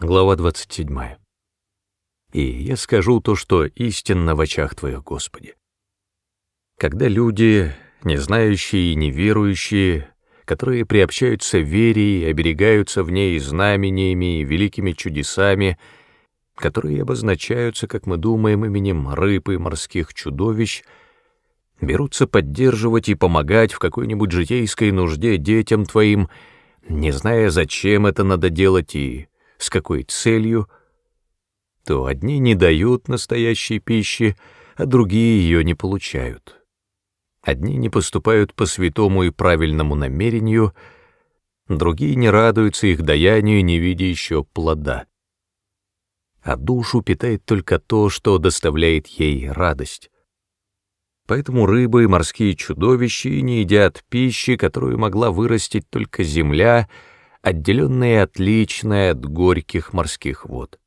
Глава 27. И я скажу то, что истинно в очах Твоих, Господи. Когда люди, не знающие и неверующие, которые приобщаются вере и оберегаются в ней знамениями и великими чудесами, которые обозначаются, как мы думаем, именем рыб и морских чудовищ, берутся поддерживать и помогать в какой-нибудь житейской нужде детям Твоим, не зная, зачем это надо делать и с какой целью, то одни не дают настоящей пищи, а другие ее не получают. Одни не поступают по святому и правильному намерению, другие не радуются их даянию, не видя еще плода. А душу питает только то, что доставляет ей радость. Поэтому рыбы и морские чудовища не едят пищи, которую могла вырастить только земля — отделенные отличной от горьких морских вод.